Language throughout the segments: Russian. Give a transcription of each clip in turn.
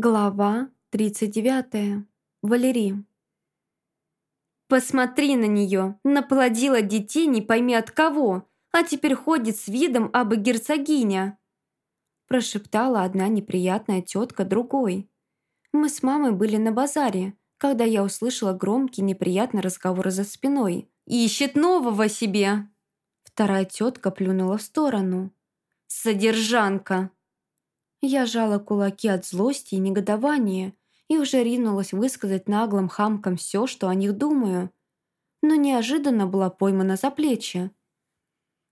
Глава 39. Валерий. «Посмотри на нее! Наплодила детей не пойми от кого, а теперь ходит с видом абы герцогиня!» Прошептала одна неприятная тетка другой. Мы с мамой были на базаре, когда я услышала громкий неприятный разговор за спиной. «Ищет нового себе!» Вторая тетка плюнула в сторону. «Содержанка!» Я жала кулаки от злости и негодования и уже ринулась высказать наглым хамкам все, что о них думаю. Но неожиданно была поймана за плечи.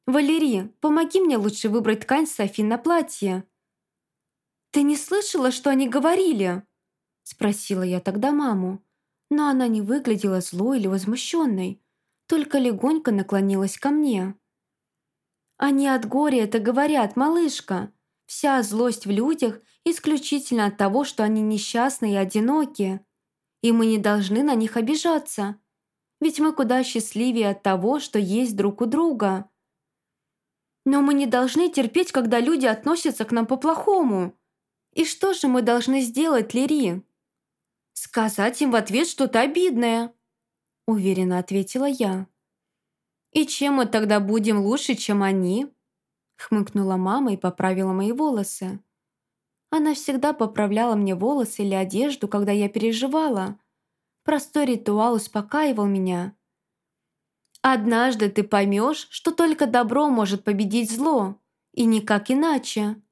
«Валерий, помоги мне лучше выбрать ткань Софи на платье». «Ты не слышала, что они говорили?» Спросила я тогда маму. Но она не выглядела злой или возмущенной, только легонько наклонилась ко мне. «Они от горя это говорят, малышка. Вся злость в людях исключительно от того, что они несчастны и одиноки. И мы не должны на них обижаться. Ведь мы куда счастливее от того, что есть друг у друга. Но мы не должны терпеть, когда люди относятся к нам по-плохому. И что же мы должны сделать, Лири? Сказать им в ответ что-то обидное, уверенно ответила я. И чем мы тогда будем лучше, чем они? Хмыкнула мама и поправила мои волосы. Она всегда поправляла мне волосы или одежду, когда я переживала. Простой ритуал успокаивал меня. «Однажды ты поймешь, что только добро может победить зло, и никак иначе».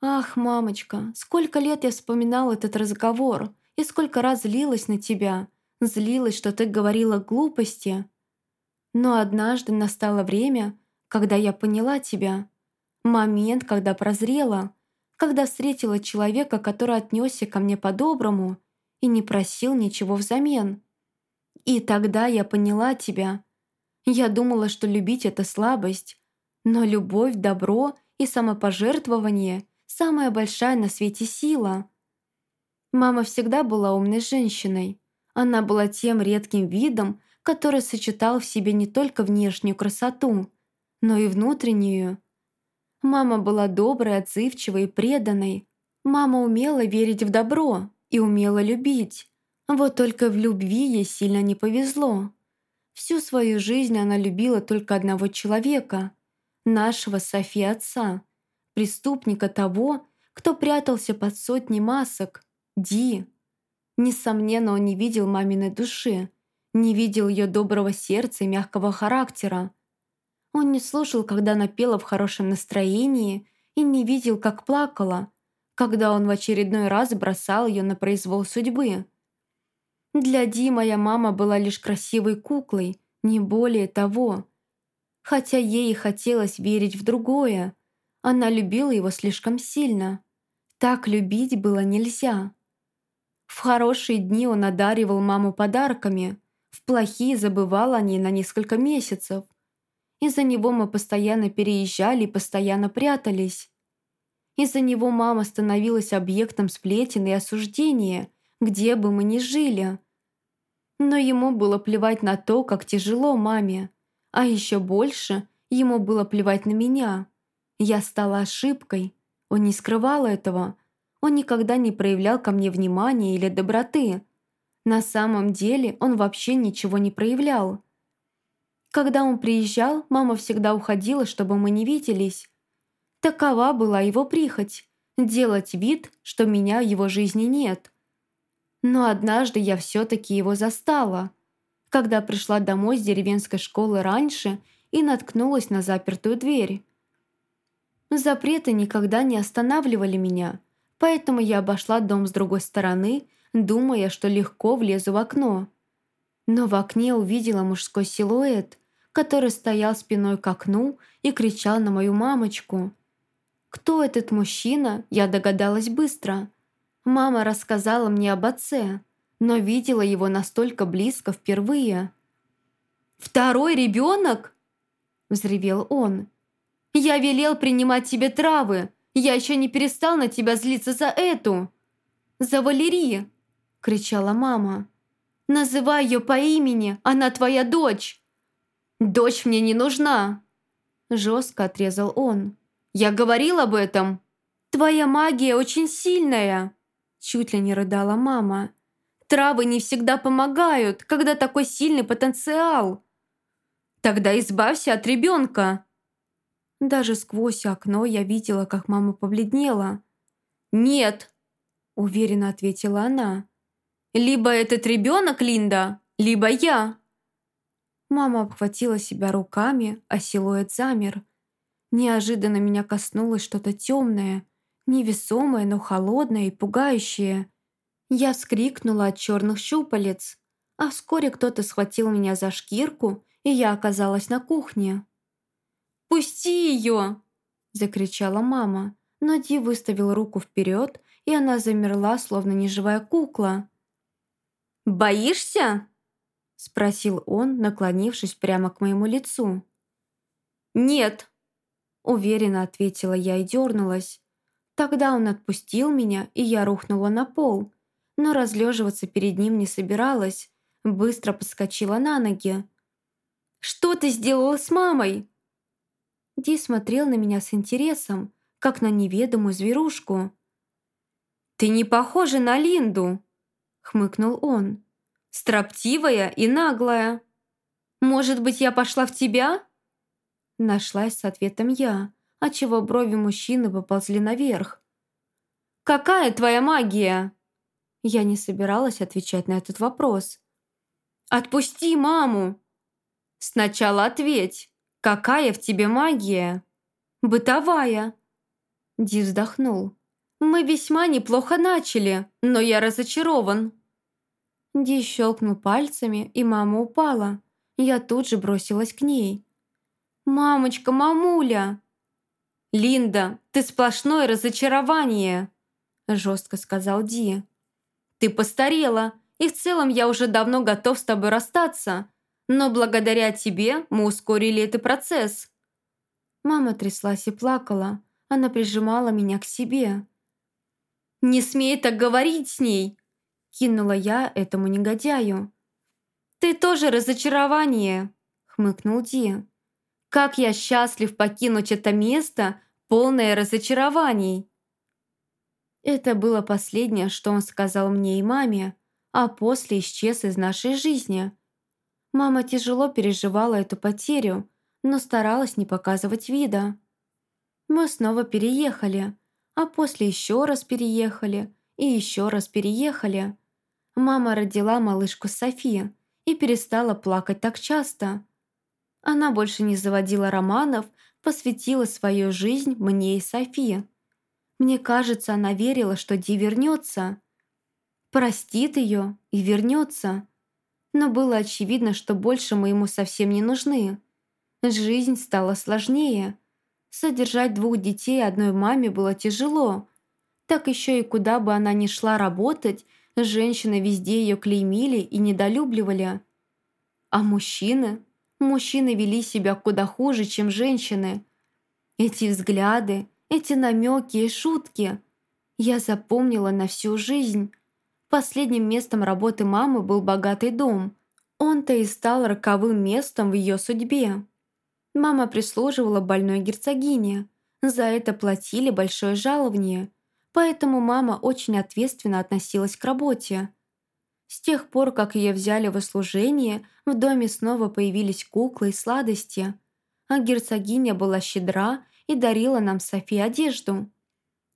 «Ах, мамочка, сколько лет я вспоминала этот разговор, и сколько раз злилась на тебя, злилась, что ты говорила глупости. Но однажды настало время, когда я поняла тебя. Момент, когда прозрела, когда встретила человека, который отнесся ко мне по-доброму и не просил ничего взамен. И тогда я поняла тебя. Я думала, что любить — это слабость, но любовь, добро и самопожертвование — самая большая на свете сила. Мама всегда была умной женщиной. Она была тем редким видом, который сочетал в себе не только внешнюю красоту, но и внутреннюю. Мама была доброй, отзывчивой и преданной. Мама умела верить в добро и умела любить. Вот только в любви ей сильно не повезло. Всю свою жизнь она любила только одного человека, нашего Софи отца, преступника того, кто прятался под сотней масок, Ди. Несомненно, он не видел маминой души, не видел ее доброго сердца и мягкого характера. Он не слушал, когда она в хорошем настроении, и не видел, как плакала, когда он в очередной раз бросал ее на произвол судьбы. Для Ди моя мама была лишь красивой куклой, не более того. Хотя ей и хотелось верить в другое, она любила его слишком сильно. Так любить было нельзя. В хорошие дни он одаривал маму подарками, в плохие забывал о ней на несколько месяцев – из-за него мы постоянно переезжали и постоянно прятались. Из-за него мама становилась объектом сплетен и осуждения, где бы мы ни жили. Но ему было плевать на то, как тяжело маме. А еще больше ему было плевать на меня. Я стала ошибкой. Он не скрывал этого. Он никогда не проявлял ко мне внимания или доброты. На самом деле он вообще ничего не проявлял. Когда он приезжал, мама всегда уходила, чтобы мы не виделись. Такова была его прихоть – делать вид, что меня в его жизни нет. Но однажды я все-таки его застала, когда пришла домой с деревенской школы раньше и наткнулась на запертую дверь. Запреты никогда не останавливали меня, поэтому я обошла дом с другой стороны, думая, что легко влезу в окно. Но в окне увидела мужской силуэт, который стоял спиной к окну и кричал на мою мамочку. Кто этот мужчина, я догадалась быстро. Мама рассказала мне об отце, но видела его настолько близко впервые. «Второй ребенок?» – взревел он. «Я велел принимать тебе травы. Я еще не перестал на тебя злиться за эту. За Валерии!» – кричала мама. «Называй ее по имени, она твоя дочь!» «Дочь мне не нужна!» Жестко отрезал он. «Я говорил об этом!» «Твоя магия очень сильная!» Чуть ли не рыдала мама. «Травы не всегда помогают, когда такой сильный потенциал!» «Тогда избавься от ребенка!» Даже сквозь окно я видела, как мама побледнела. «Нет!» – уверенно ответила она. «Либо этот ребенок, Линда, либо я!» Мама обхватила себя руками, а силуэт замер. Неожиданно меня коснулось что-то темное, невесомое, но холодное и пугающее. Я вскрикнула от черных щупалец, а вскоре кто-то схватил меня за шкирку, и я оказалась на кухне. «Пусти ее!» – закричала мама, но Ди выставил руку вперед, и она замерла, словно неживая кукла. «Боишься?» – спросил он, наклонившись прямо к моему лицу. «Нет», – уверенно ответила я и дернулась. Тогда он отпустил меня, и я рухнула на пол, но разлеживаться перед ним не собиралась, быстро подскочила на ноги. «Что ты сделала с мамой?» Ди смотрел на меня с интересом, как на неведомую зверушку. «Ты не похожа на Линду!» — хмыкнул он. «Строптивая и наглая. Может быть, я пошла в тебя?» Нашлась с ответом я, отчего брови мужчины поползли наверх. «Какая твоя магия?» Я не собиралась отвечать на этот вопрос. «Отпусти маму!» «Сначала ответь, какая в тебе магия?» «Бытовая!» Ди вздохнул. «Мы весьма неплохо начали, но я разочарован». Ди щелкнул пальцами, и мама упала. Я тут же бросилась к ней. «Мамочка, мамуля!» «Линда, ты сплошное разочарование!» Жестко сказал Ди. «Ты постарела, и в целом я уже давно готов с тобой расстаться, но благодаря тебе мы ускорили этот процесс». Мама тряслась и плакала, она прижимала меня к себе. «Не смей так говорить с ней!» Кинула я этому негодяю. «Ты тоже разочарование!» Хмыкнул Ди. «Как я счастлив покинуть это место, полное разочарований!» Это было последнее, что он сказал мне и маме, а после исчез из нашей жизни. Мама тяжело переживала эту потерю, но старалась не показывать вида. Мы снова переехали, а после еще раз переехали и еще раз переехали. Мама родила малышку Софи и перестала плакать так часто. Она больше не заводила романов, посвятила свою жизнь мне и Софи. Мне кажется, она верила, что Ди вернется. Простит ее и вернется. Но было очевидно, что больше мы ему совсем не нужны. Жизнь стала сложнее – Содержать двух детей одной маме было тяжело. Так еще и куда бы она ни шла работать, женщины везде ее клеймили и недолюбливали. А мужчины? Мужчины вели себя куда хуже, чем женщины. Эти взгляды, эти намеки и шутки я запомнила на всю жизнь. Последним местом работы мамы был богатый дом. Он-то и стал роковым местом в ее судьбе. Мама прислуживала больной герцогине. За это платили большое жалование. Поэтому мама очень ответственно относилась к работе. С тех пор, как ее взяли в служение, в доме снова появились куклы и сладости. А герцогиня была щедра и дарила нам Софи одежду.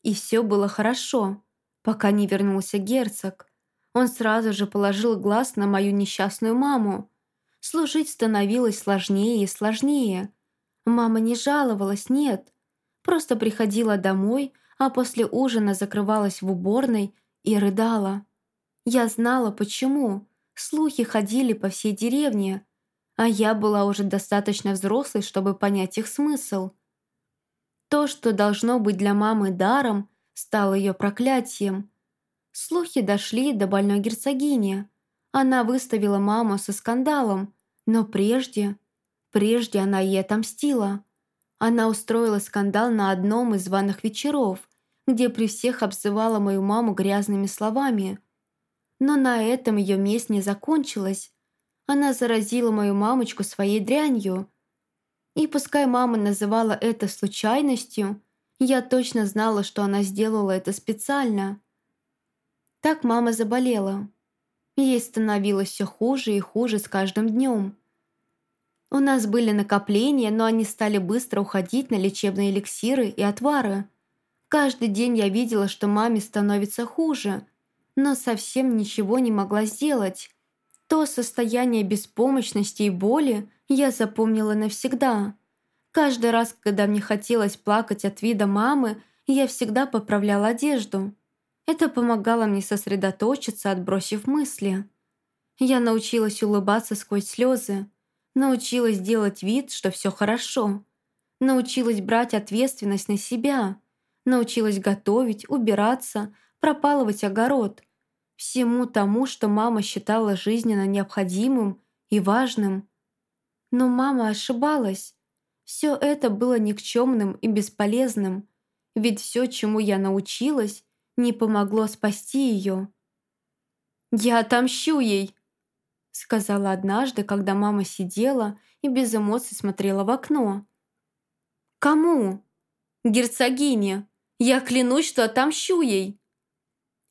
И все было хорошо, пока не вернулся герцог. Он сразу же положил глаз на мою несчастную маму, Служить становилось сложнее и сложнее. Мама не жаловалась, нет. Просто приходила домой, а после ужина закрывалась в уборной и рыдала. Я знала, почему. Слухи ходили по всей деревне, а я была уже достаточно взрослой, чтобы понять их смысл. То, что должно быть для мамы даром, стало ее проклятием. Слухи дошли до больной герцогини. Она выставила маму со скандалом, но прежде, прежде она ей отомстила. Она устроила скандал на одном из званых вечеров, где при всех обзывала мою маму грязными словами. Но на этом ее месть не закончилась. Она заразила мою мамочку своей дрянью. И пускай мама называла это случайностью, Я точно знала, что она сделала это специально. Так мама заболела. Ей становилось все хуже и хуже с каждым днем. У нас были накопления, но они стали быстро уходить на лечебные эликсиры и отвары. Каждый день я видела, что маме становится хуже, но совсем ничего не могла сделать. То состояние беспомощности и боли я запомнила навсегда. Каждый раз, когда мне хотелось плакать от вида мамы, я всегда поправляла одежду. Это помогало мне сосредоточиться, отбросив мысли. Я научилась улыбаться сквозь слезы, научилась делать вид, что все хорошо, научилась брать ответственность на себя, научилась готовить, убираться, пропалывать огород. Всему тому, что мама считала жизненно необходимым и важным. Но мама ошибалась. Все это было никчемным и бесполезным, ведь все, чему я научилась, не помогло спасти ее. «Я отомщу ей!» сказала однажды, когда мама сидела и без эмоций смотрела в окно. «Кому?» «Герцогине! Я клянусь, что отомщу ей!»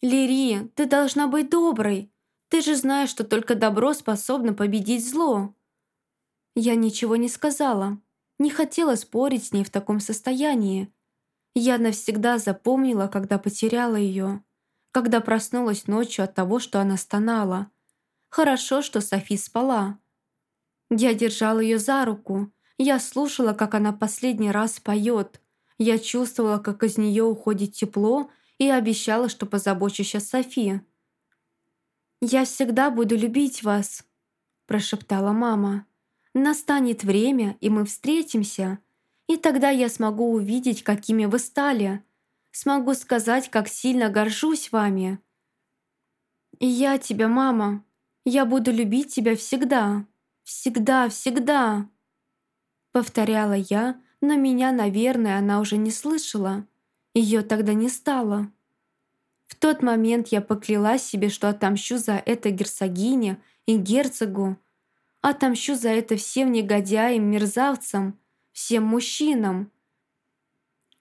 «Лири, ты должна быть доброй. Ты же знаешь, что только добро способно победить зло». Я ничего не сказала, не хотела спорить с ней в таком состоянии. Я навсегда запомнила, когда потеряла ее, когда проснулась ночью от того, что она стонала. Хорошо, что Софи спала. Я держала ее за руку, я слушала, как она последний раз поет. Я чувствовала, как из нее уходит тепло, и обещала, что позабочусь о Софи. «Я всегда буду любить вас», – прошептала мама. «Настанет время, и мы встретимся, и тогда я смогу увидеть, какими вы стали. Смогу сказать, как сильно горжусь вами». «И я тебя, мама. Я буду любить тебя всегда. Всегда, всегда». Повторяла я, но меня, наверное, она уже не слышала. Ее тогда не стало. В тот момент я поклялась себе, что отомщу за это герцогине и герцогу. Отомщу за это всем негодяям, мерзавцам, всем мужчинам.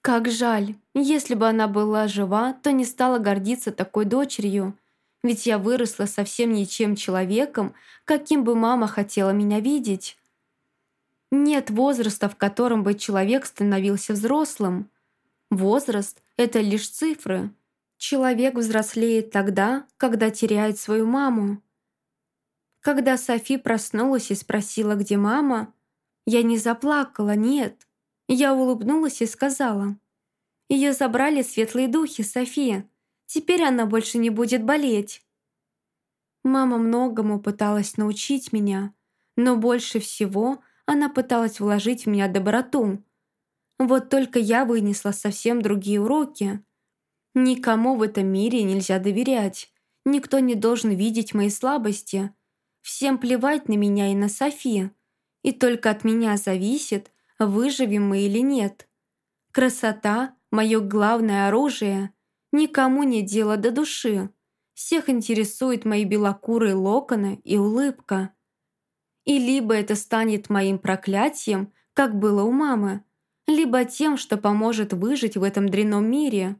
Как жаль, если бы она была жива, то не стала гордиться такой дочерью, ведь я выросла совсем ничем человеком, каким бы мама хотела меня видеть. Нет возраста, в котором бы человек становился взрослым. Возраст – это лишь цифры. Человек взрослеет тогда, когда теряет свою маму. Когда Софи проснулась и спросила, где мама, я не заплакала, нет. Я улыбнулась и сказала. Ее забрали светлые духи, Софи. Теперь она больше не будет болеть. Мама многому пыталась научить меня, но больше всего она пыталась вложить в меня доброту – вот только я вынесла совсем другие уроки. Никому в этом мире нельзя доверять. Никто не должен видеть мои слабости. Всем плевать на меня и на Софи. И только от меня зависит, выживем мы или нет. Красота – мое главное оружие. Никому не дело до души. Всех интересуют мои белокурые локоны и улыбка. И либо это станет моим проклятием, как было у мамы, либо тем, что поможет выжить в этом дрянном мире.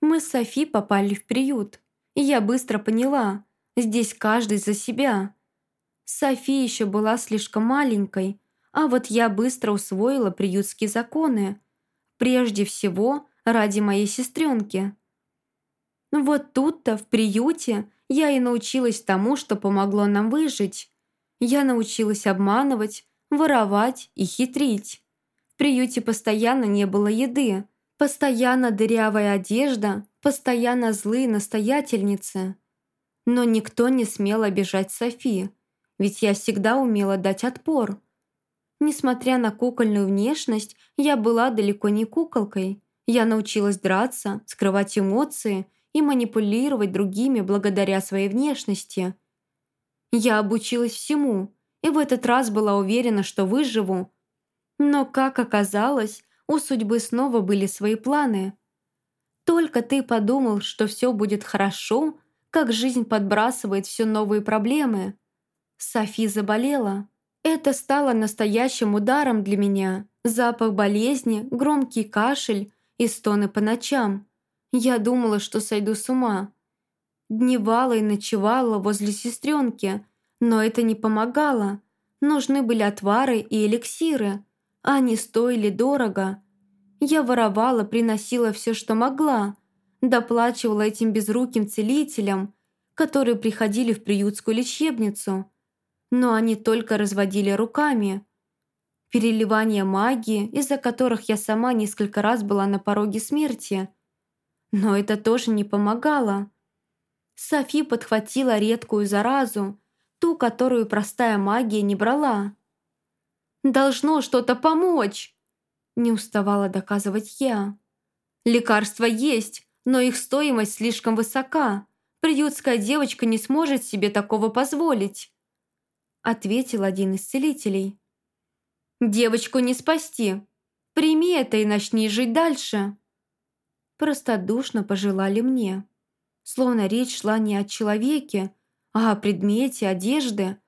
Мы с Софи попали в приют, и я быстро поняла, здесь каждый за себя. Софи еще была слишком маленькой, а вот я быстро усвоила приютские законы, прежде всего ради моей сестренки. Вот тут-то, в приюте, я и научилась тому, что помогло нам выжить. Я научилась обманывать, воровать и хитрить. В приюте постоянно не было еды, постоянно дырявая одежда, постоянно злые настоятельницы. Но никто не смел обижать Софи, ведь я всегда умела дать отпор. Несмотря на кукольную внешность, я была далеко не куколкой. Я научилась драться, скрывать эмоции и манипулировать другими благодаря своей внешности. Я обучилась всему, и в этот раз была уверена, что выживу, но, как оказалось, у судьбы снова были свои планы. Только ты подумал, что все будет хорошо, как жизнь подбрасывает все новые проблемы. Софи заболела. Это стало настоящим ударом для меня. Запах болезни, громкий кашель и стоны по ночам. Я думала, что сойду с ума. Дневала и ночевала возле сестренки, но это не помогало. Нужны были отвары и эликсиры, они стоили дорого. Я воровала, приносила все, что могла, доплачивала этим безруким целителям, которые приходили в приютскую лечебницу. Но они только разводили руками. Переливание магии, из-за которых я сама несколько раз была на пороге смерти. Но это тоже не помогало. Софи подхватила редкую заразу, ту, которую простая магия не брала. «Должно что-то помочь!» Не уставала доказывать я. «Лекарства есть, но их стоимость слишком высока. Приютская девочка не сможет себе такого позволить», ответил один из целителей. «Девочку не спасти. Прими это и начни жить дальше». Простодушно пожелали мне. Словно речь шла не о человеке, а о предмете одежды.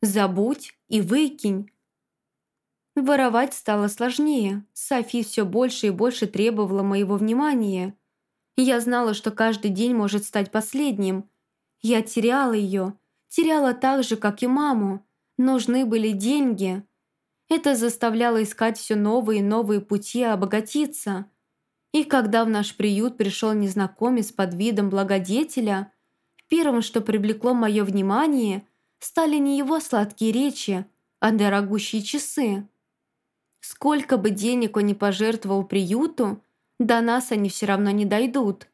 Забудь и выкинь. Воровать стало сложнее. Софи все больше и больше требовала моего внимания. Я знала, что каждый день может стать последним. Я теряла ее, теряла так же, как и маму. Нужны были деньги. Это заставляло искать все новые и новые пути обогатиться. И когда в наш приют пришел незнакомец под видом благодетеля, первым, что привлекло мое внимание, стали не его сладкие речи, а дорогущие часы. Сколько бы денег он ни пожертвовал приюту, до нас они все равно не дойдут.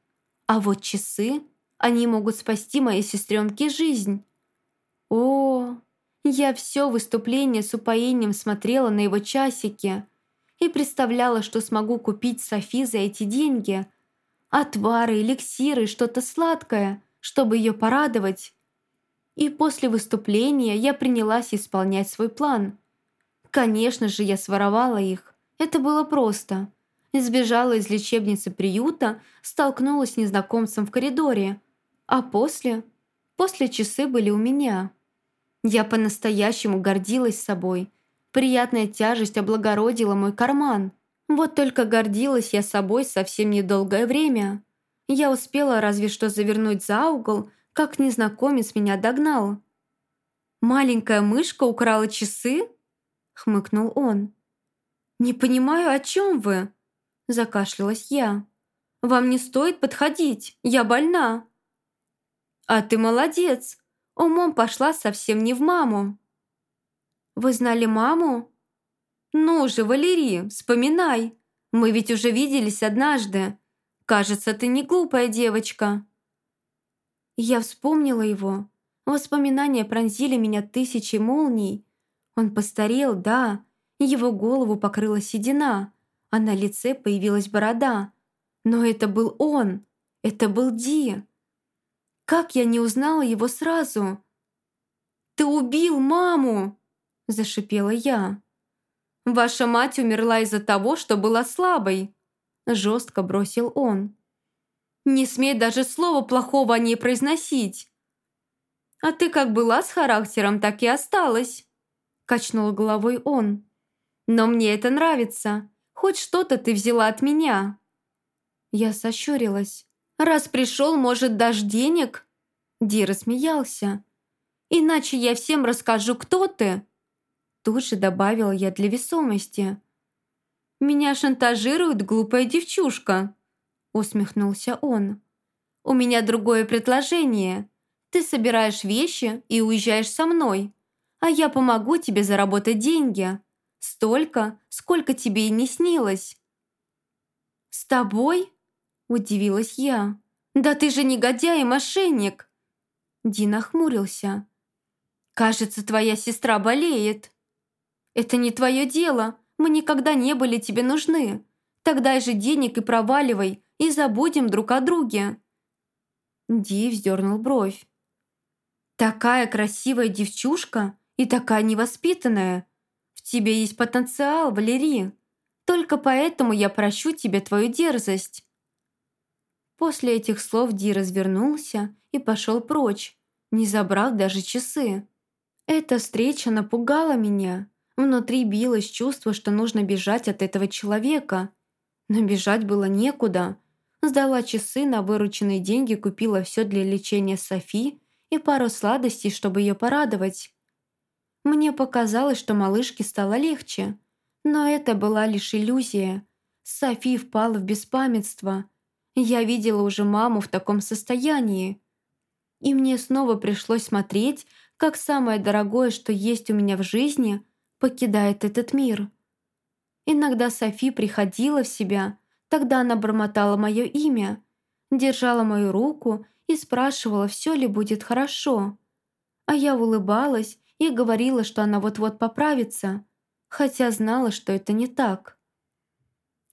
А вот часы, они могут спасти моей сестренке жизнь. О, я все выступление с упоением смотрела на его часики и представляла, что смогу купить Софи за эти деньги. Отвары, эликсиры, что-то сладкое, чтобы ее порадовать. И после выступления я принялась исполнять свой план. Конечно же, я своровала их. Это было просто. Сбежала из лечебницы приюта, столкнулась с незнакомцем в коридоре. А после? После часы были у меня. Я по-настоящему гордилась собой. Приятная тяжесть облагородила мой карман. Вот только гордилась я собой совсем недолгое время. Я успела разве что завернуть за угол, как незнакомец меня догнал. «Маленькая мышка украла часы?» — хмыкнул он. «Не понимаю, о чем вы?» Закашлялась я. «Вам не стоит подходить, я больна». «А ты молодец, умом пошла совсем не в маму». «Вы знали маму?» «Ну же, Валерий, вспоминай, мы ведь уже виделись однажды. Кажется, ты не глупая девочка». Я вспомнила его. Воспоминания пронзили меня тысячи молний. Он постарел, да, его голову покрыла седина, а на лице появилась борода. Но это был он, это был Ди. Как я не узнала его сразу? «Ты убил маму!» – зашипела я. «Ваша мать умерла из-за того, что была слабой», – жестко бросил он. «Не смей даже слова плохого о ней произносить». «А ты как была с характером, так и осталась», – качнул головой он. «Но мне это нравится. Хоть что-то ты взяла от меня». Я сощурилась. «Раз пришел, может, дашь денег?» Ди рассмеялся. «Иначе я всем расскажу, кто ты!» Тут же добавила я для весомости. «Меня шантажирует глупая девчушка!» Усмехнулся он. «У меня другое предложение. Ты собираешь вещи и уезжаешь со мной, а я помогу тебе заработать деньги. Столько, сколько тебе и не снилось». «С тобой?» – удивилась я. «Да ты же негодяй и мошенник!» Дина хмурился. «Кажется, твоя сестра болеет». «Это не твое дело. Мы никогда не были тебе нужны. Тогда же денег и проваливай, и забудем друг о друге». Ди вздернул бровь. «Такая красивая девчушка и такая невоспитанная тебе есть потенциал, Валерий. Только поэтому я прощу тебе твою дерзость». После этих слов Ди развернулся и пошел прочь, не забрав даже часы. Эта встреча напугала меня. Внутри билось чувство, что нужно бежать от этого человека. Но бежать было некуда. Сдала часы, на вырученные деньги купила все для лечения Софи и пару сладостей, чтобы ее порадовать. Мне показалось, что малышке стало легче. Но это была лишь иллюзия. Софи впала в беспамятство. Я видела уже маму в таком состоянии. И мне снова пришлось смотреть, как самое дорогое, что есть у меня в жизни, покидает этот мир. Иногда Софи приходила в себя, тогда она бормотала мое имя, держала мою руку и спрашивала, все ли будет хорошо. А я улыбалась и говорила, что она вот-вот поправится – хотя знала, что это не так.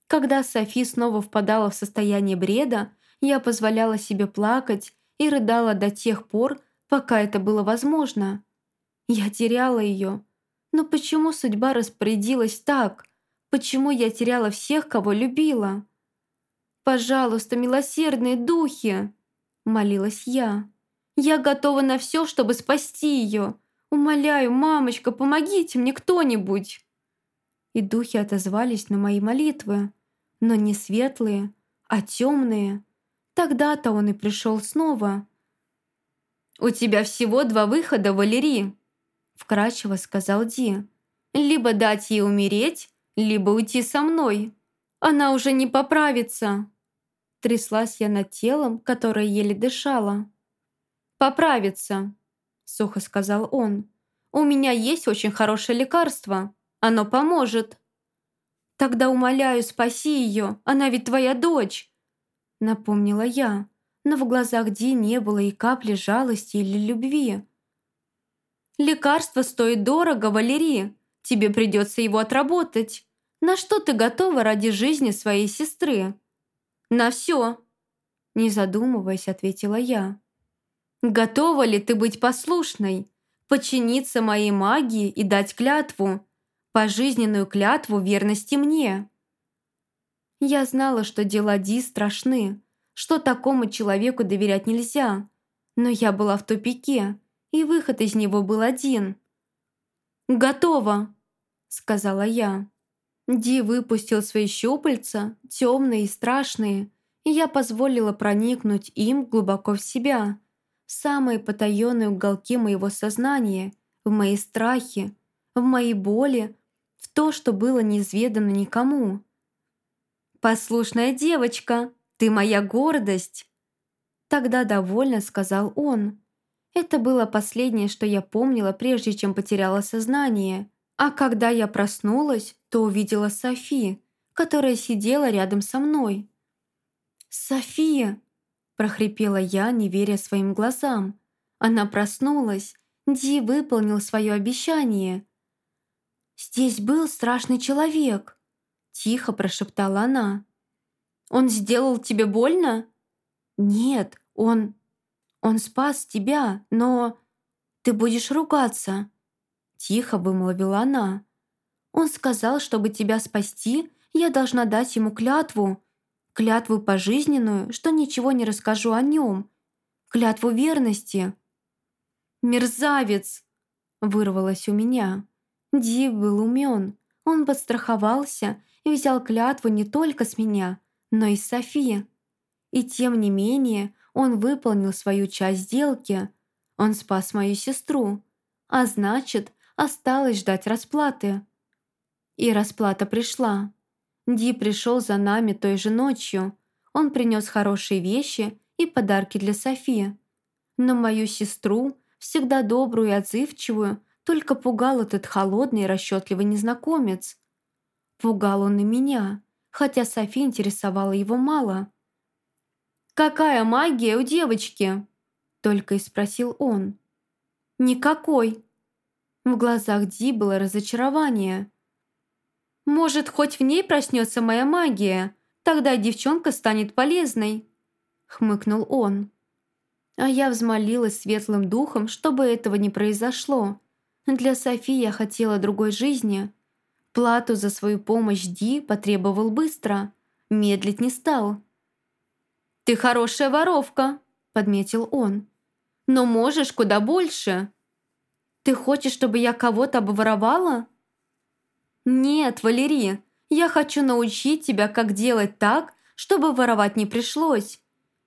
Когда Софи снова впадала в состояние бреда, я позволяла себе плакать и рыдала до тех пор, пока это было возможно. Я теряла ее. Но почему судьба распорядилась так? Почему я теряла всех, кого любила? «Пожалуйста, милосердные духи!» – молилась я. «Я готова на все, чтобы спасти ее. Умоляю, мамочка, помогите мне кто-нибудь!» И духи отозвались на мои молитвы, но не светлые, а темные. Тогда-то он и пришел снова. «У тебя всего два выхода, Валерий», — вкрадчиво сказал Ди. «Либо дать ей умереть, либо уйти со мной. Она уже не поправится». Тряслась я над телом, которое еле дышало. «Поправится», — сухо сказал он. «У меня есть очень хорошее лекарство. Оно поможет». «Тогда умоляю, спаси ее, она ведь твоя дочь!» Напомнила я, но в глазах Ди не было и капли жалости или любви. «Лекарство стоит дорого, Валерий. Тебе придется его отработать. На что ты готова ради жизни своей сестры?» «На все!» Не задумываясь, ответила я. «Готова ли ты быть послушной, подчиниться моей магии и дать клятву, пожизненную клятву верности мне. Я знала, что дела Ди страшны, что такому человеку доверять нельзя, но я была в тупике, и выход из него был один. «Готово!» — сказала я. Ди выпустил свои щупальца, темные и страшные, и я позволила проникнуть им глубоко в себя, в самые потаенные уголки моего сознания, в мои страхи, в мои боли, то, что было неизведано никому. «Послушная девочка, ты моя гордость!» Тогда довольно сказал он. Это было последнее, что я помнила, прежде чем потеряла сознание. А когда я проснулась, то увидела Софи, которая сидела рядом со мной. «София!» – прохрипела я, не веря своим глазам. Она проснулась. Ди выполнил свое обещание. «Здесь был страшный человек», — тихо прошептала она. «Он сделал тебе больно?» «Нет, он... он спас тебя, но... ты будешь ругаться», — тихо вымолвила она. «Он сказал, чтобы тебя спасти, я должна дать ему клятву, клятву пожизненную, что ничего не расскажу о нем, клятву верности». «Мерзавец!» — вырвалось у меня. Ди был умен. Он подстраховался и взял клятву не только с меня, но и с Софи. И тем не менее он выполнил свою часть сделки. Он спас мою сестру. А значит, осталось ждать расплаты. И расплата пришла. Ди пришел за нами той же ночью. Он принес хорошие вещи и подарки для Софи. Но мою сестру, всегда добрую и отзывчивую, только пугал этот холодный и расчетливый незнакомец. Пугал он и меня, хотя Софи интересовала его мало. «Какая магия у девочки?» Только и спросил он. «Никакой». В глазах Ди было разочарование. «Может, хоть в ней проснется моя магия, тогда девчонка станет полезной», хмыкнул он. А я взмолилась светлым духом, чтобы этого не произошло. Для Софи я хотела другой жизни. Плату за свою помощь Ди потребовал быстро. Медлить не стал. «Ты хорошая воровка», — подметил он. «Но можешь куда больше». «Ты хочешь, чтобы я кого-то обворовала?» «Нет, Валерий, я хочу научить тебя, как делать так, чтобы воровать не пришлось.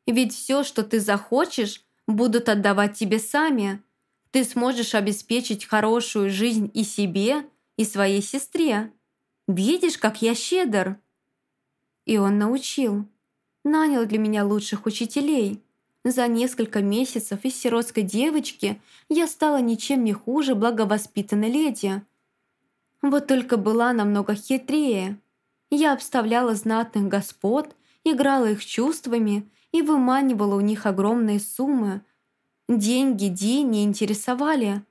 Ведь все, что ты захочешь, будут отдавать тебе сами. Ты сможешь обеспечить хорошую жизнь и себе, и своей сестре. Видишь, как я щедр?» И он научил. Нанял для меня лучших учителей. За несколько месяцев из сиротской девочки я стала ничем не хуже благовоспитанной леди. Вот только была намного хитрее. Я обставляла знатных господ, играла их чувствами и выманивала у них огромные суммы. Деньги Ди не интересовали.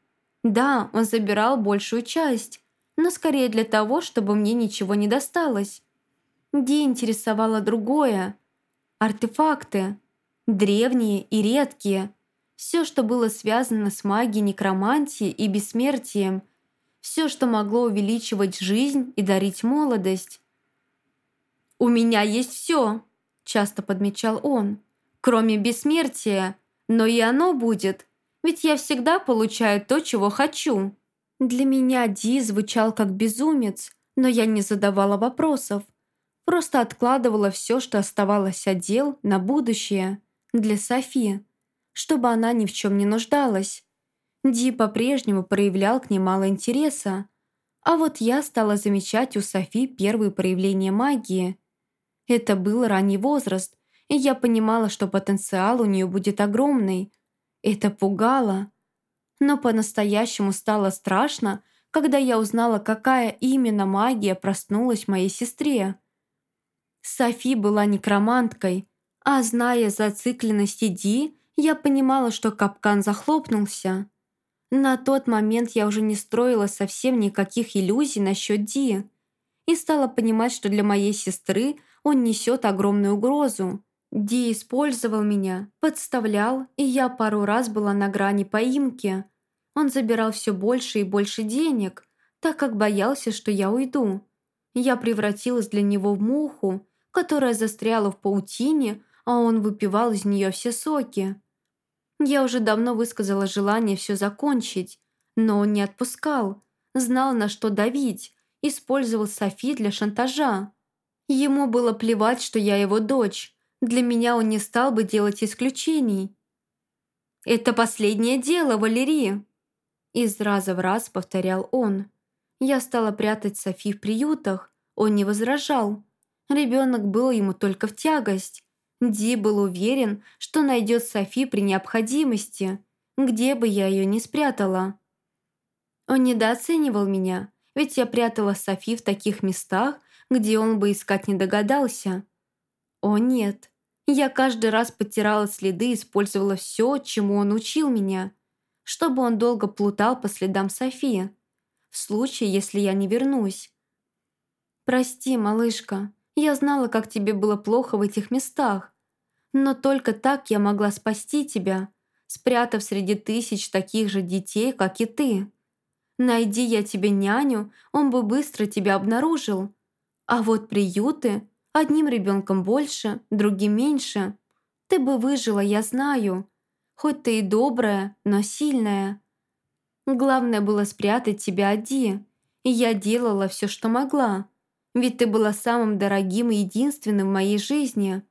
Да, он забирал большую часть, но скорее для того, чтобы мне ничего не досталось. Ди интересовало другое. Артефакты. Древние и редкие. Все, что было связано с магией некромантии и бессмертием. Все, что могло увеличивать жизнь и дарить молодость. «У меня есть все», – часто подмечал он. «Кроме бессмертия. Но и оно будет. Ведь я всегда получаю то, чего хочу». Для меня Ди звучал как безумец, но я не задавала вопросов. Просто откладывала все, что оставалось от дел, на будущее, для Софи, чтобы она ни в чем не нуждалась. Ди по-прежнему проявлял к ней мало интереса, а вот я стала замечать у Софи первые проявления магии. Это был ранний возраст, и я понимала, что потенциал у нее будет огромный. Это пугало. Но по-настоящему стало страшно, когда я узнала, какая именно магия проснулась в моей сестре. Софи была некроманткой, а зная зацикленности Ди, я понимала, что капкан захлопнулся. На тот момент я уже не строила совсем никаких иллюзий насчет Ди и стала понимать, что для моей сестры он несет огромную угрозу. Ди использовал меня, подставлял, и я пару раз была на грани поимки. Он забирал все больше и больше денег, так как боялся, что я уйду. Я превратилась для него в муху, которая застряла в паутине, а он выпивал из нее все соки. Я уже давно высказала желание все закончить, но он не отпускал, знал, на что давить, использовал Софи для шантажа. Ему было плевать, что я его дочь, для меня он не стал бы делать исключений. «Это последнее дело, Валерия!» Из раза в раз повторял он. Я стала прятать Софи в приютах. Он не возражал. Ребенок был ему только в тягость. Ди был уверен, что найдет Софи при необходимости, где бы я ее не спрятала. Он недооценивал меня, ведь я прятала Софи в таких местах, где он бы искать не догадался. О нет, я каждый раз подтирала следы и использовала все, чему он учил меня, чтобы он долго плутал по следам Софии, в случае, если я не вернусь. «Прости, малышка, я знала, как тебе было плохо в этих местах, но только так я могла спасти тебя, спрятав среди тысяч таких же детей, как и ты. Найди я тебе няню, он бы быстро тебя обнаружил. А вот приюты Одним ребенком больше, другим меньше. Ты бы выжила, я знаю. Хоть ты и добрая, но сильная. Главное было спрятать тебя от Ди. И я делала все, что могла. Ведь ты была самым дорогим и единственным в моей жизни.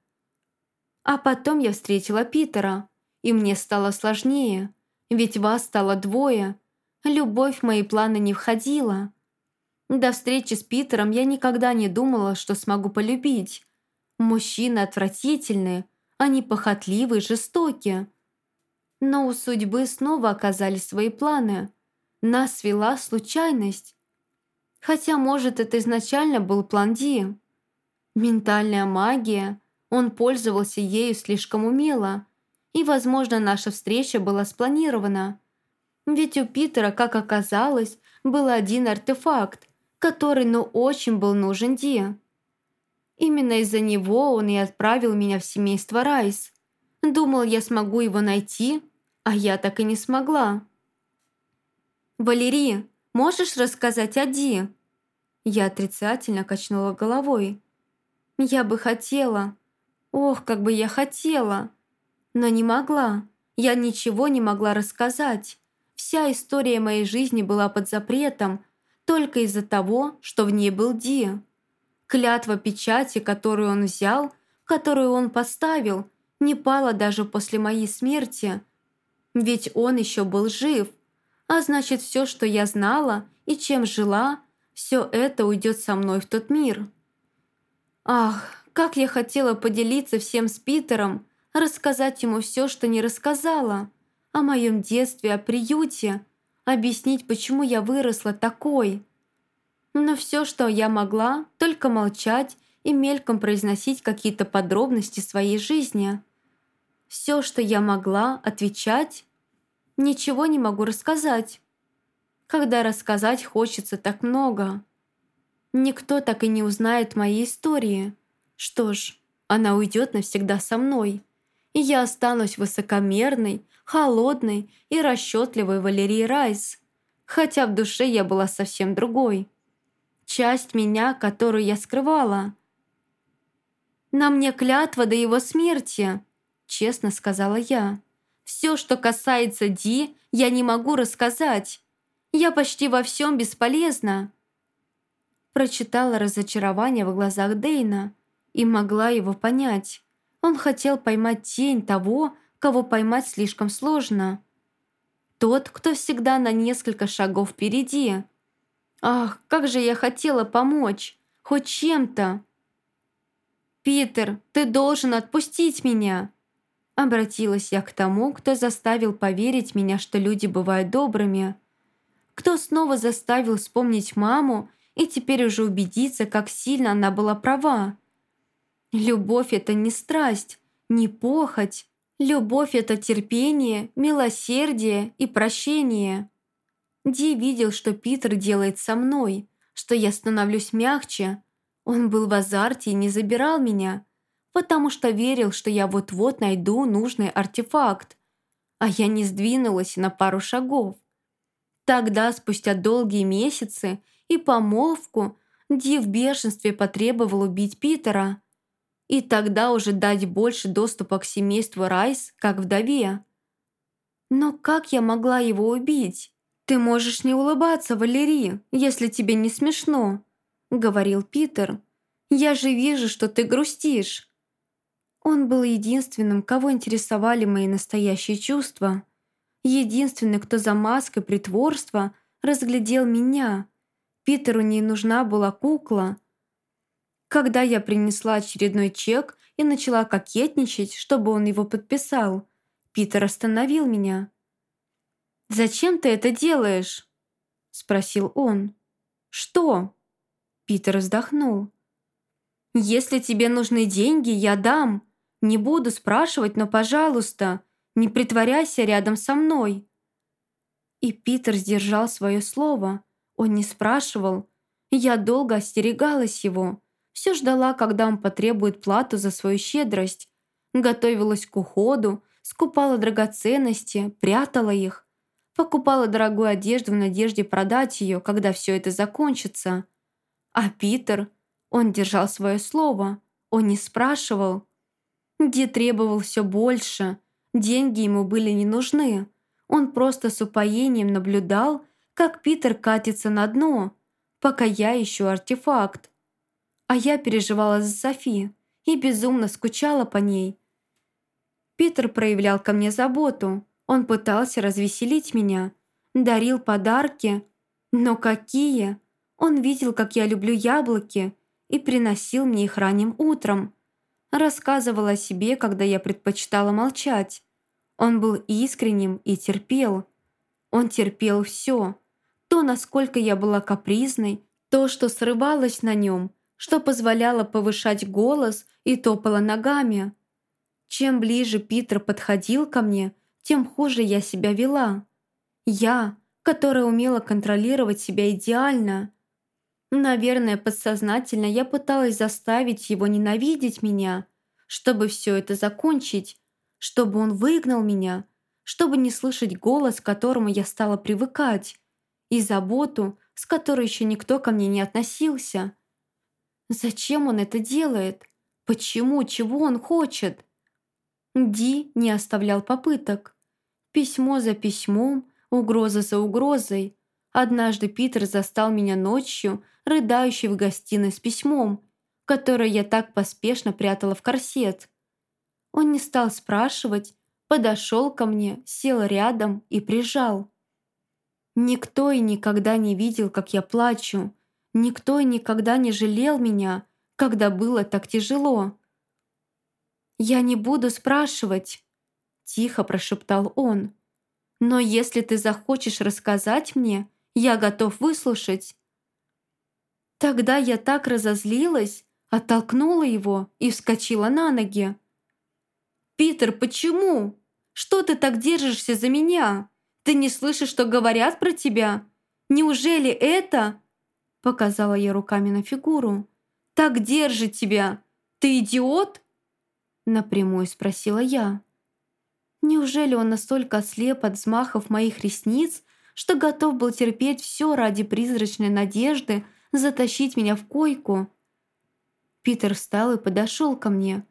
А потом я встретила Питера. И мне стало сложнее. Ведь вас стало двое. Любовь в мои планы не входила. До встречи с Питером я никогда не думала, что смогу полюбить. Мужчины отвратительные, они похотливые, жестокие. Но у судьбы снова оказались свои планы. Нас свела случайность. Хотя, может, это изначально был план Ди. Ментальная магия. Он пользовался ею слишком умело. И, возможно, наша встреча была спланирована. Ведь у Питера, как оказалось, был один артефакт, который, ну, очень был нужен Ди. Именно из-за него он и отправил меня в семейство Райс. Думал, я смогу его найти, а я так и не смогла. «Валерий, можешь рассказать о Ди?» Я отрицательно качнула головой. «Я бы хотела. Ох, как бы я хотела. Но не могла. Я ничего не могла рассказать. Вся история моей жизни была под запретом, только из-за того, что в ней был Ди. Клятва печати, которую он взял, которую он поставил, не пала даже после моей смерти. Ведь он еще был жив. А значит, все, что я знала и чем жила, все это уйдет со мной в тот мир. Ах, как я хотела поделиться всем с Питером, рассказать ему все, что не рассказала. О моем детстве, о приюте, объяснить, почему я выросла такой. Но все, что я могла, только молчать и мельком произносить какие-то подробности своей жизни. Все, что я могла, отвечать, ничего не могу рассказать. Когда рассказать хочется так много. Никто так и не узнает моей истории. Что ж, она уйдет навсегда со мной. И я останусь высокомерной, холодной и расчетливой Валерией Райс. Хотя в душе я была совсем другой часть меня, которую я скрывала. «На мне клятва до его смерти», — честно сказала я. «Все, что касается Ди, я не могу рассказать. Я почти во всем бесполезна». Прочитала разочарование в глазах Дейна и могла его понять. Он хотел поймать тень того, кого поймать слишком сложно. Тот, кто всегда на несколько шагов впереди — Ах, как же я хотела помочь! Хоть чем-то! «Питер, ты должен отпустить меня!» Обратилась я к тому, кто заставил поверить меня, что люди бывают добрыми. Кто снова заставил вспомнить маму и теперь уже убедиться, как сильно она была права. Любовь — это не страсть, не похоть. Любовь — это терпение, милосердие и прощение. Ди видел, что Питер делает со мной, что я становлюсь мягче. Он был в азарте и не забирал меня, потому что верил, что я вот-вот найду нужный артефакт. А я не сдвинулась на пару шагов. Тогда, спустя долгие месяцы и помолвку, Ди в бешенстве потребовал убить Питера. И тогда уже дать больше доступа к семейству Райс, как вдове. Но как я могла его убить? «Ты можешь не улыбаться, Валерий, если тебе не смешно», — говорил Питер. «Я же вижу, что ты грустишь». Он был единственным, кого интересовали мои настоящие чувства. Единственный, кто за маской притворства разглядел меня. Питеру не нужна была кукла. Когда я принесла очередной чек и начала кокетничать, чтобы он его подписал, Питер остановил меня. «Зачем ты это делаешь?» — спросил он. «Что?» Питер вздохнул. «Если тебе нужны деньги, я дам. Не буду спрашивать, но, пожалуйста, не притворяйся рядом со мной». И Питер сдержал свое слово. Он не спрашивал. Я долго остерегалась его. Все ждала, когда он потребует плату за свою щедрость. Готовилась к уходу, скупала драгоценности, прятала их. Покупала дорогую одежду в надежде продать ее, когда все это закончится. А Питер, он держал свое слово, он не спрашивал. Ди требовал все больше, деньги ему были не нужны. Он просто с упоением наблюдал, как Питер катится на дно, пока я ищу артефакт. А я переживала за Софи и безумно скучала по ней. Питер проявлял ко мне заботу, он пытался развеселить меня, дарил подарки. Но какие? Он видел, как я люблю яблоки и приносил мне их ранним утром. Рассказывал о себе, когда я предпочитала молчать. Он был искренним и терпел. Он терпел все. То, насколько я была капризной, то, что срывалось на нем, что позволяло повышать голос и топала ногами. Чем ближе Питер подходил ко мне, тем хуже я себя вела. Я, которая умела контролировать себя идеально. Наверное, подсознательно я пыталась заставить его ненавидеть меня, чтобы все это закончить, чтобы он выгнал меня, чтобы не слышать голос, к которому я стала привыкать, и заботу, с которой еще никто ко мне не относился. Зачем он это делает? Почему? Чего он хочет? Ди не оставлял попыток. Письмо за письмом, угроза за угрозой. Однажды Питер застал меня ночью, рыдающей в гостиной с письмом, которое я так поспешно прятала в корсет. Он не стал спрашивать, подошел ко мне, сел рядом и прижал. Никто и никогда не видел, как я плачу. Никто и никогда не жалел меня, когда было так тяжело. «Я не буду спрашивать», — тихо прошептал он. «Но если ты захочешь рассказать мне, я готов выслушать». Тогда я так разозлилась, оттолкнула его и вскочила на ноги. «Питер, почему? Что ты так держишься за меня? Ты не слышишь, что говорят про тебя? Неужели это...» Показала я руками на фигуру. «Так держит тебя! Ты идиот?» Напрямую спросила я. Неужели он настолько ослеп от взмахов моих ресниц, что готов был терпеть все ради призрачной надежды затащить меня в койку? Питер встал и подошел ко мне.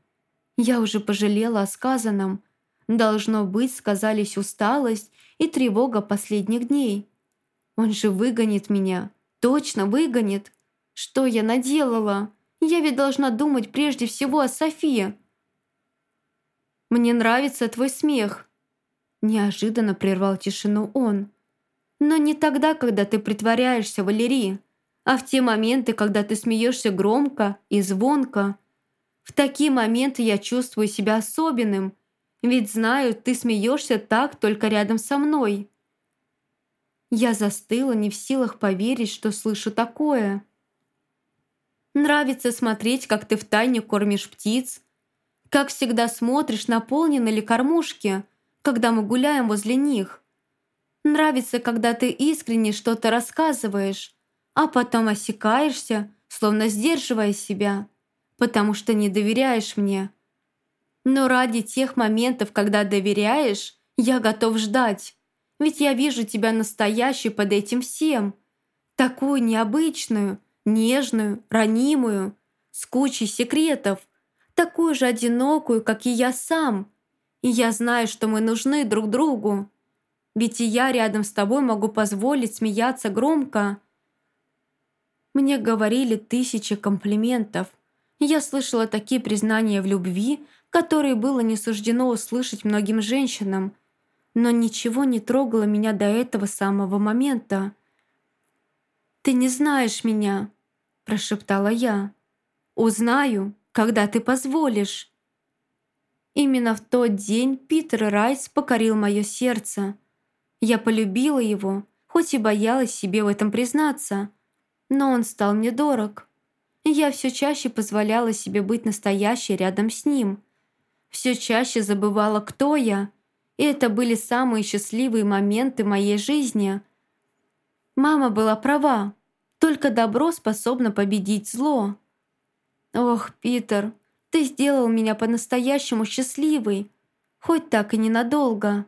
Я уже пожалела о сказанном. Должно быть, сказались усталость и тревога последних дней. Он же выгонит меня. Точно выгонит. Что я наделала? Я ведь должна думать прежде всего о Софии. «Мне нравится твой смех», – неожиданно прервал тишину он. «Но не тогда, когда ты притворяешься, Валерий, а в те моменты, когда ты смеешься громко и звонко. В такие моменты я чувствую себя особенным, ведь знаю, ты смеешься так только рядом со мной». Я застыла, не в силах поверить, что слышу такое. «Нравится смотреть, как ты втайне кормишь птиц, как всегда смотришь, наполнены ли кормушки, когда мы гуляем возле них. Нравится, когда ты искренне что-то рассказываешь, а потом осекаешься, словно сдерживая себя, потому что не доверяешь мне. Но ради тех моментов, когда доверяешь, я готов ждать. Ведь я вижу тебя настоящей под этим всем. Такую необычную, нежную, ранимую, с кучей секретов – такую же одинокую, как и я сам. И я знаю, что мы нужны друг другу. Ведь и я рядом с тобой могу позволить смеяться громко. Мне говорили тысячи комплиментов. Я слышала такие признания в любви, которые было не суждено услышать многим женщинам. Но ничего не трогало меня до этого самого момента. «Ты не знаешь меня», – прошептала я. «Узнаю, когда ты позволишь». Именно в тот день Питер Райс покорил мое сердце. Я полюбила его, хоть и боялась себе в этом признаться. Но он стал мне дорог. Я все чаще позволяла себе быть настоящей рядом с ним. Все чаще забывала, кто я. И это были самые счастливые моменты моей жизни. Мама была права. Только добро способно победить зло. «Ох, Питер, ты сделал меня по-настоящему счастливой, хоть так и ненадолго.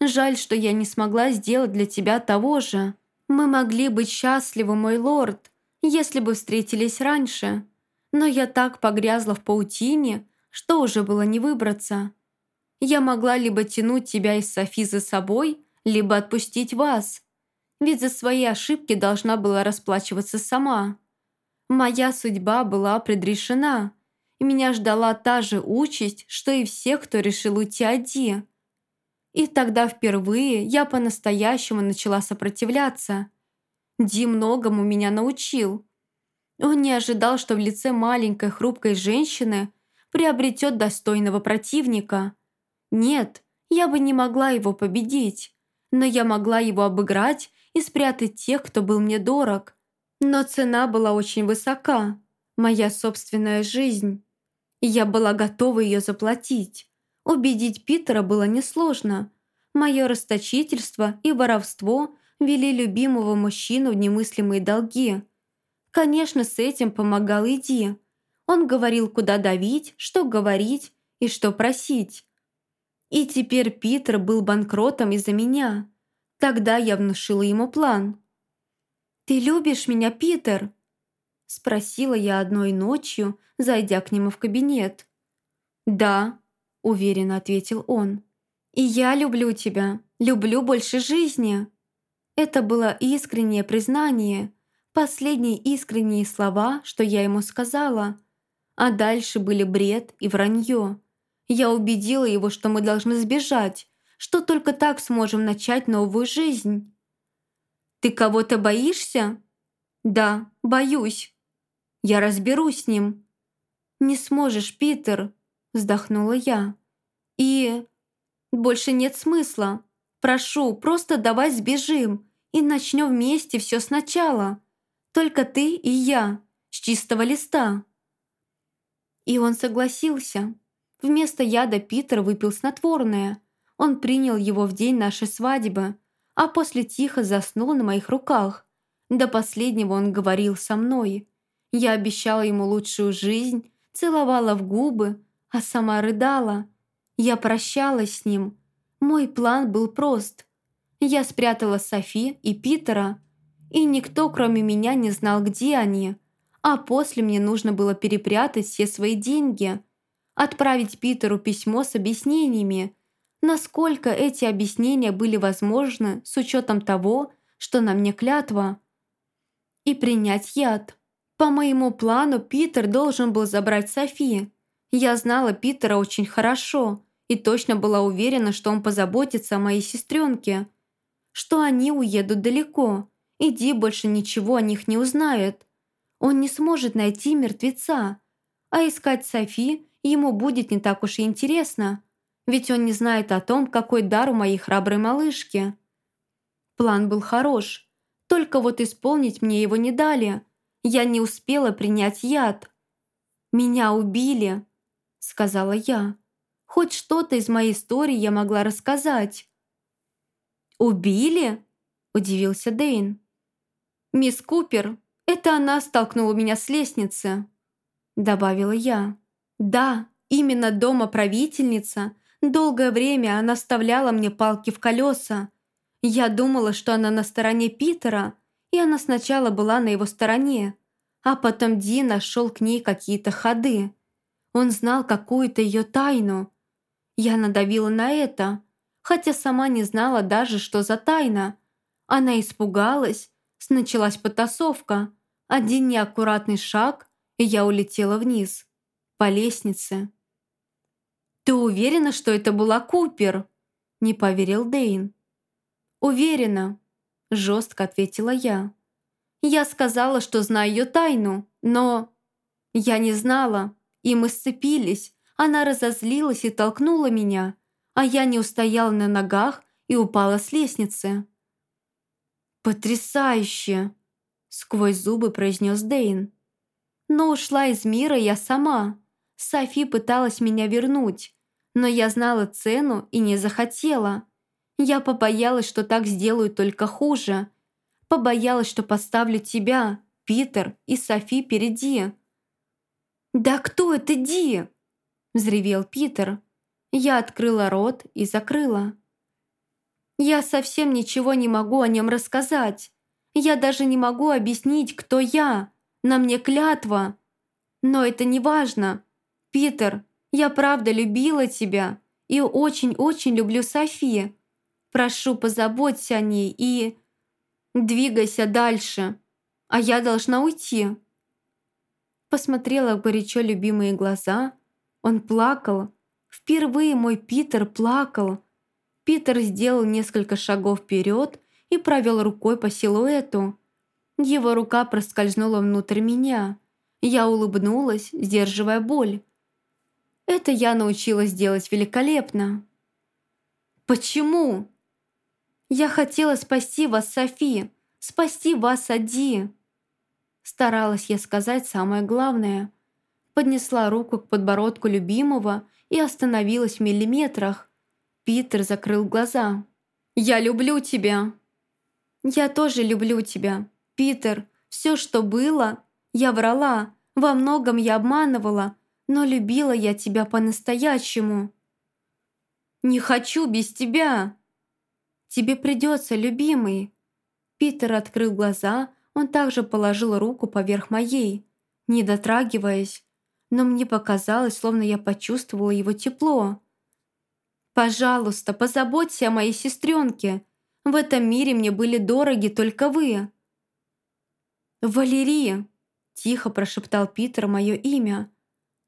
Жаль, что я не смогла сделать для тебя того же. Мы могли быть счастливы, мой лорд, если бы встретились раньше. Но я так погрязла в паутине, что уже было не выбраться. Я могла либо тянуть тебя из Софи за собой, либо отпустить вас. Ведь за свои ошибки должна была расплачиваться сама». Моя судьба была предрешена, и меня ждала та же участь, что и всех, кто решил уйти один. И тогда впервые я по-настоящему начала сопротивляться. Ди многому меня научил. Он не ожидал, что в лице маленькой хрупкой женщины приобретет достойного противника. Нет, я бы не могла его победить, но я могла его обыграть и спрятать тех, кто был мне дорог – но цена была очень высока. Моя собственная жизнь. И я была готова ее заплатить. Убедить Питера было несложно. Мое расточительство и воровство вели любимого мужчину в немыслимые долги. Конечно, с этим помогал Иди. Он говорил, куда давить, что говорить и что просить. И теперь Питер был банкротом из-за меня. Тогда я внушила ему план – «Ты любишь меня, Питер?» Спросила я одной ночью, зайдя к нему в кабинет. «Да», — уверенно ответил он. «И я люблю тебя, люблю больше жизни». Это было искреннее признание, последние искренние слова, что я ему сказала. А дальше были бред и вранье. Я убедила его, что мы должны сбежать, что только так сможем начать новую жизнь. «Ты кого-то боишься?» «Да, боюсь. Я разберусь с ним». «Не сможешь, Питер», — вздохнула я. «И больше нет смысла. Прошу, просто давай сбежим и начнем вместе все сначала. Только ты и я, с чистого листа». И он согласился. Вместо яда Питер выпил снотворное. Он принял его в день нашей свадьбы, а после тихо заснул на моих руках. До последнего он говорил со мной. Я обещала ему лучшую жизнь, целовала в губы, а сама рыдала. Я прощалась с ним. Мой план был прост. Я спрятала Софи и Питера, и никто, кроме меня, не знал, где они. А после мне нужно было перепрятать все свои деньги, отправить Питеру письмо с объяснениями, насколько эти объяснения были возможны с учетом того, что на мне клятва и принять яд. По моему плану Питер должен был забрать Софи. Я знала Питера очень хорошо и точно была уверена, что он позаботится о моей сестренке, что они уедут далеко, и Ди больше ничего о них не узнает. Он не сможет найти мертвеца, а искать Софи ему будет не так уж и интересно, ведь он не знает о том, какой дар у моей храброй малышки. План был хорош, только вот исполнить мне его не дали. Я не успела принять яд. «Меня убили», — сказала я. «Хоть что-то из моей истории я могла рассказать». «Убили?» — удивился Дэйн. «Мисс Купер, это она столкнула меня с лестницы», — добавила я. «Да, именно дома правительница. Долгое время она вставляла мне палки в колеса, я думала, что она на стороне Питера, и она сначала была на его стороне, а потом Ди нашел к ней какие-то ходы. Он знал какую-то ее тайну. Я надавила на это, хотя сама не знала даже, что за тайна. Она испугалась, началась потасовка. Один неаккуратный шаг, и я улетела вниз, по лестнице. «Ты уверена, что это была Купер?» – не поверил Дейн. «Уверена», – жестко ответила я. «Я сказала, что знаю ее тайну, но...» «Я не знала, и мы сцепились. Она разозлилась и толкнула меня, а я не устояла на ногах и упала с лестницы». «Потрясающе!» – сквозь зубы произнес Дейн. «Но ушла из мира я сама. Софи пыталась меня вернуть, но я знала цену и не захотела. Я побоялась, что так сделаю только хуже. Побоялась, что поставлю тебя, Питер и Софи перед Ди. «Да кто это Ди?» – взревел Питер. Я открыла рот и закрыла. «Я совсем ничего не могу о нем рассказать. Я даже не могу объяснить, кто я. На мне клятва. Но это не важно. Питер, я правда любила тебя и очень-очень люблю Софи. Прошу, позаботься о ней и... Двигайся дальше, а я должна уйти». Посмотрела в горячо любимые глаза. Он плакал. Впервые мой Питер плакал. Питер сделал несколько шагов вперед и провел рукой по силуэту. Его рука проскользнула внутрь меня. Я улыбнулась, сдерживая боль. Это я научилась делать великолепно. «Почему?» Я хотела спасти вас, Софи, спасти вас от Ди. Старалась я сказать самое главное. Поднесла руку к подбородку любимого и остановилась в миллиметрах. Питер закрыл глаза. «Я люблю тебя!» «Я тоже люблю тебя, Питер. Все, что было, я врала, во многом я обманывала, но любила я тебя по-настоящему». «Не хочу без тебя!» «Тебе придется, любимый!» Питер открыл глаза, он также положил руку поверх моей, не дотрагиваясь, но мне показалось, словно я почувствовала его тепло. «Пожалуйста, позаботься о моей сестренке. В этом мире мне были дороги только вы». «Валерия!» – тихо прошептал Питер мое имя.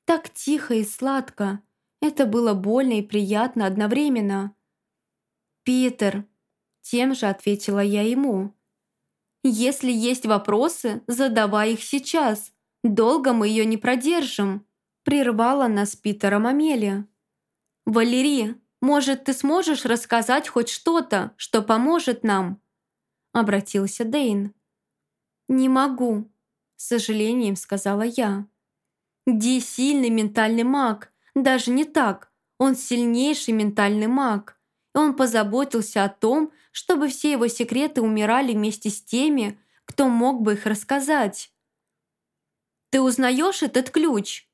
Так тихо и сладко. Это было больно и приятно одновременно. «Питер!» – тем же ответила я ему. «Если есть вопросы, задавай их сейчас. Долго мы ее не продержим», – прервала нас Питером Амелия. «Валерия, может, ты сможешь рассказать хоть что-то, что поможет нам?» – обратился Дейн. «Не могу», – с сожалением сказала я. Ди сильный ментальный маг. Даже не так. Он сильнейший ментальный маг. И он позаботился о том, чтобы все его секреты умирали вместе с теми, кто мог бы их рассказать. «Ты узнаешь этот ключ?»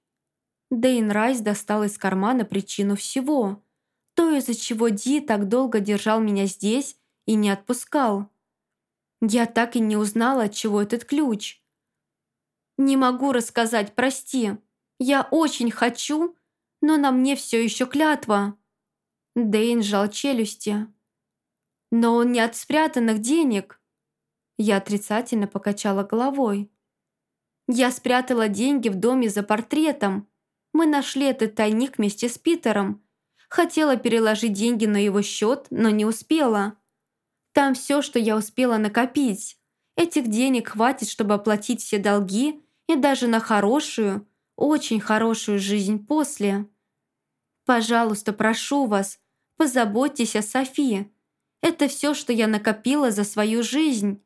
Дейн Райс достал из кармана причину всего. То, из-за чего Ди так долго держал меня здесь и не отпускал. Я так и не узнала, от чего этот ключ. «Не могу рассказать, прости. Я очень хочу, но на мне все еще клятва». Дэйн сжал челюсти. «Но он не от спрятанных денег». Я отрицательно покачала головой. «Я спрятала деньги в доме за портретом. Мы нашли этот тайник вместе с Питером. Хотела переложить деньги на его счет, но не успела. Там все, что я успела накопить. Этих денег хватит, чтобы оплатить все долги и даже на хорошую, очень хорошую жизнь после. Пожалуйста, прошу вас, позаботьтесь о Софии. Это все, что я накопила за свою жизнь.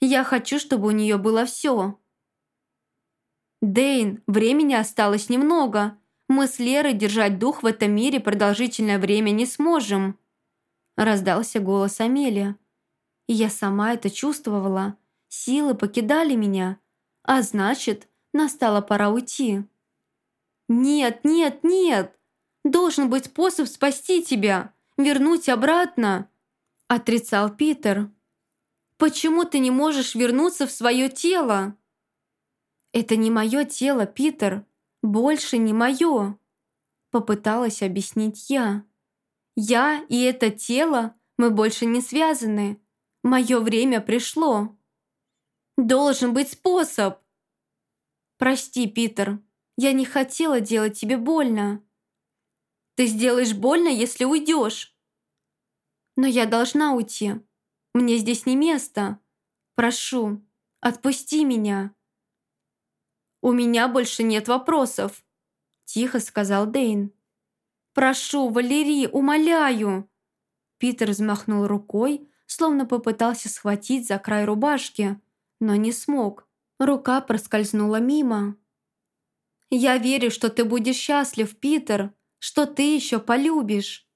Я хочу, чтобы у нее было все. Дейн, времени осталось немного. Мы с Лерой держать дух в этом мире продолжительное время не сможем. Раздался голос Амелия. И я сама это чувствовала. Силы покидали меня. А значит, настала пора уйти. «Нет, нет, нет! Должен быть способ спасти тебя, вернуть обратно!» Отрицал Питер. «Почему ты не можешь вернуться в свое тело?» «Это не мое тело, Питер. Больше не мое!» Попыталась объяснить я. «Я и это тело, мы больше не связаны. Мое время пришло!» «Должен быть способ!» «Прости, Питер, я не хотела делать тебе больно». «Ты сделаешь больно, если уйдешь». «Но я должна уйти. Мне здесь не место. Прошу, отпусти меня». «У меня больше нет вопросов», – тихо сказал Дейн. «Прошу, Валерий, умоляю!» Питер взмахнул рукой, словно попытался схватить за край рубашки, но не смог. Рука проскользнула мимо. «Я верю, что ты будешь счастлив, Питер, что ты еще полюбишь».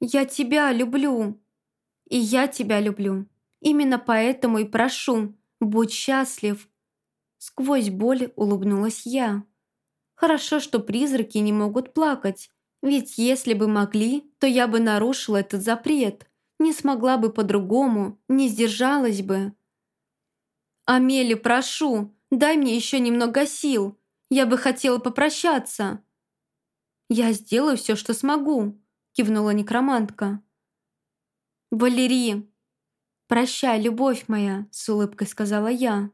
«Я тебя люблю. И я тебя люблю. Именно поэтому и прошу, будь счастлив». Сквозь боль улыбнулась я. «Хорошо, что призраки не могут плакать, ведь если бы могли, то я бы нарушила этот запрет, не смогла бы по-другому, не сдержалась бы». «Амели, прошу, дай мне еще немного сил. Я бы хотела попрощаться». «Я сделаю все, что смогу», – кивнула некромантка. «Валерий, прощай, любовь моя», – с улыбкой сказала я.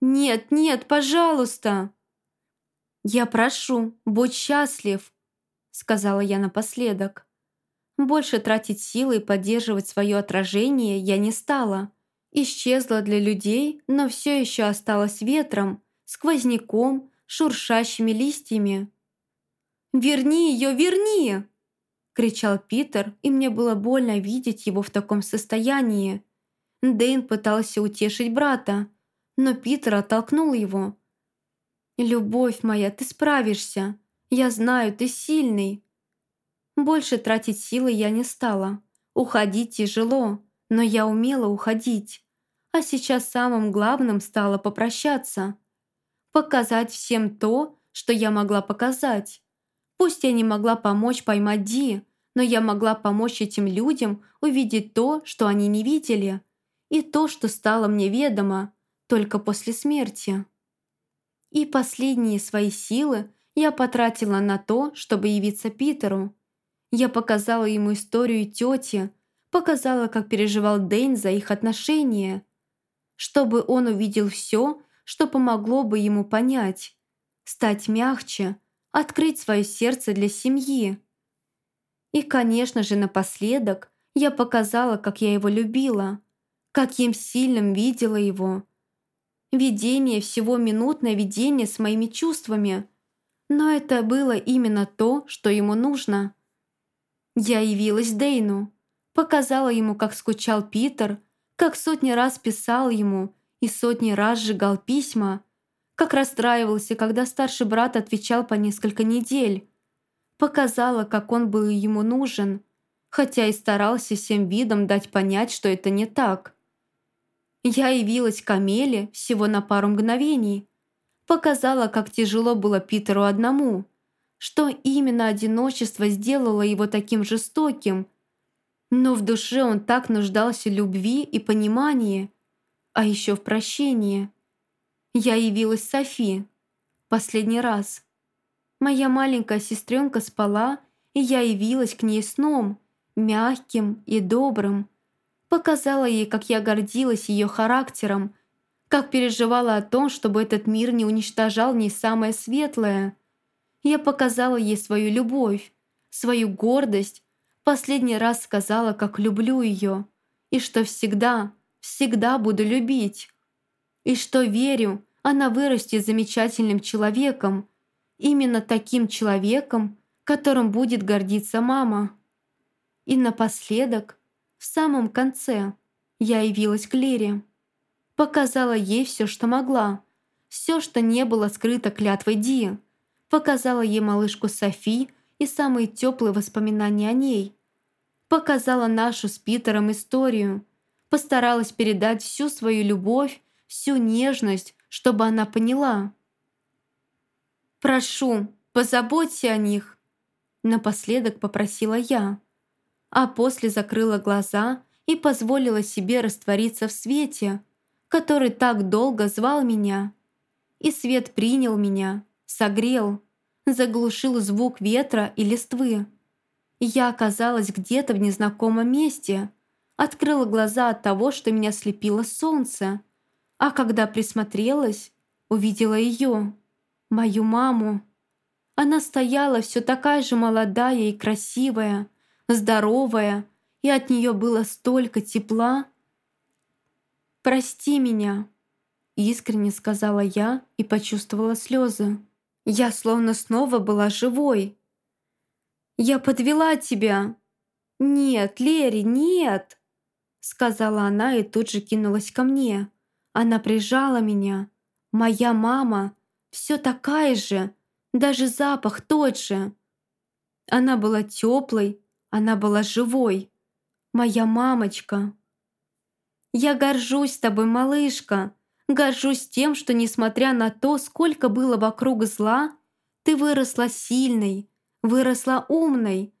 «Нет, нет, пожалуйста!» «Я прошу, будь счастлив», – сказала я напоследок. Больше тратить силы и поддерживать свое отражение я не стала. Исчезла для людей, но все еще осталась ветром, сквозняком, шуршащими листьями. «Верни ее, верни!» – кричал Питер, и мне было больно видеть его в таком состоянии. Дэйн пытался утешить брата, но Питер оттолкнул его. «Любовь моя, ты справишься. Я знаю, ты сильный». Больше тратить силы я не стала. Уходить тяжело но я умела уходить. А сейчас самым главным стало попрощаться. Показать всем то, что я могла показать. Пусть я не могла помочь поймать Ди, но я могла помочь этим людям увидеть то, что они не видели, и то, что стало мне ведомо только после смерти. И последние свои силы я потратила на то, чтобы явиться Питеру. Я показала ему историю тети, Показала, как переживал Дэйн за их отношения. Чтобы он увидел все, что помогло бы ему понять. Стать мягче, открыть свое сердце для семьи. И, конечно же, напоследок я показала, как я его любила, каким сильным видела его. Видение всего минутное видение с моими чувствами. Но это было именно то, что ему нужно. Я явилась Дейну, показала ему, как скучал Питер, как сотни раз писал ему и сотни раз сжигал письма, как расстраивался, когда старший брат отвечал по несколько недель. Показала, как он был ему нужен, хотя и старался всем видом дать понять, что это не так. Я явилась к Амеле всего на пару мгновений. Показала, как тяжело было Питеру одному, что именно одиночество сделало его таким жестоким. Но в душе он так нуждался в любви и понимании, а еще в прощении. Я явилась Софи. Последний раз. Моя маленькая сестренка спала, и я явилась к ней сном, мягким и добрым. Показала ей, как я гордилась ее характером, как переживала о том, чтобы этот мир не уничтожал ней самое светлое. Я показала ей свою любовь, свою гордость, последний раз сказала, как люблю ее, и что всегда, всегда буду любить. И что верю, она вырастет замечательным человеком, именно таким человеком, которым будет гордиться мама. И напоследок, в самом конце, я явилась к Лере. Показала ей все, что могла, все, что не было скрыто клятвой Ди. Показала ей малышку Софи и самые теплые воспоминания о ней. Показала нашу с Питером историю. Постаралась передать всю свою любовь, всю нежность, чтобы она поняла. «Прошу, позаботься о них», напоследок попросила я а после закрыла глаза и позволила себе раствориться в свете, который так долго звал меня. И свет принял меня, согрел, заглушил звук ветра и листвы. Я оказалась где-то в незнакомом месте, открыла глаза от того, что меня слепило солнце, а когда присмотрелась, увидела ее, мою маму. Она стояла все такая же молодая и красивая, здоровая, и от нее было столько тепла. «Прости меня», — искренне сказала я и почувствовала слезы. Я словно снова была живой. «Я подвела тебя!» «Нет, Лери, нет!» Сказала она и тут же кинулась ко мне. Она прижала меня. Моя мама все такая же, даже запах тот же. Она была теплой, она была живой. Моя мамочка. Я горжусь тобой, малышка. Горжусь тем, что, несмотря на то, сколько было вокруг зла, ты выросла сильной, выросла умной,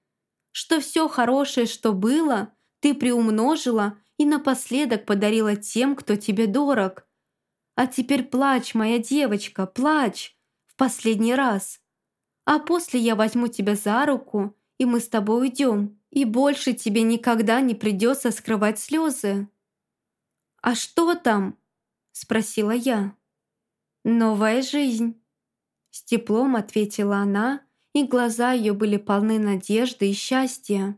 что все хорошее, что было, ты приумножила и напоследок подарила тем, кто тебе дорог. А теперь плачь, моя девочка, плачь в последний раз. А после я возьму тебя за руку и мы с тобой уйдем, и больше тебе никогда не придется скрывать слезы». «А что там?» – спросила я. «Новая жизнь», – с теплом ответила она, и глаза ее были полны надежды и счастья.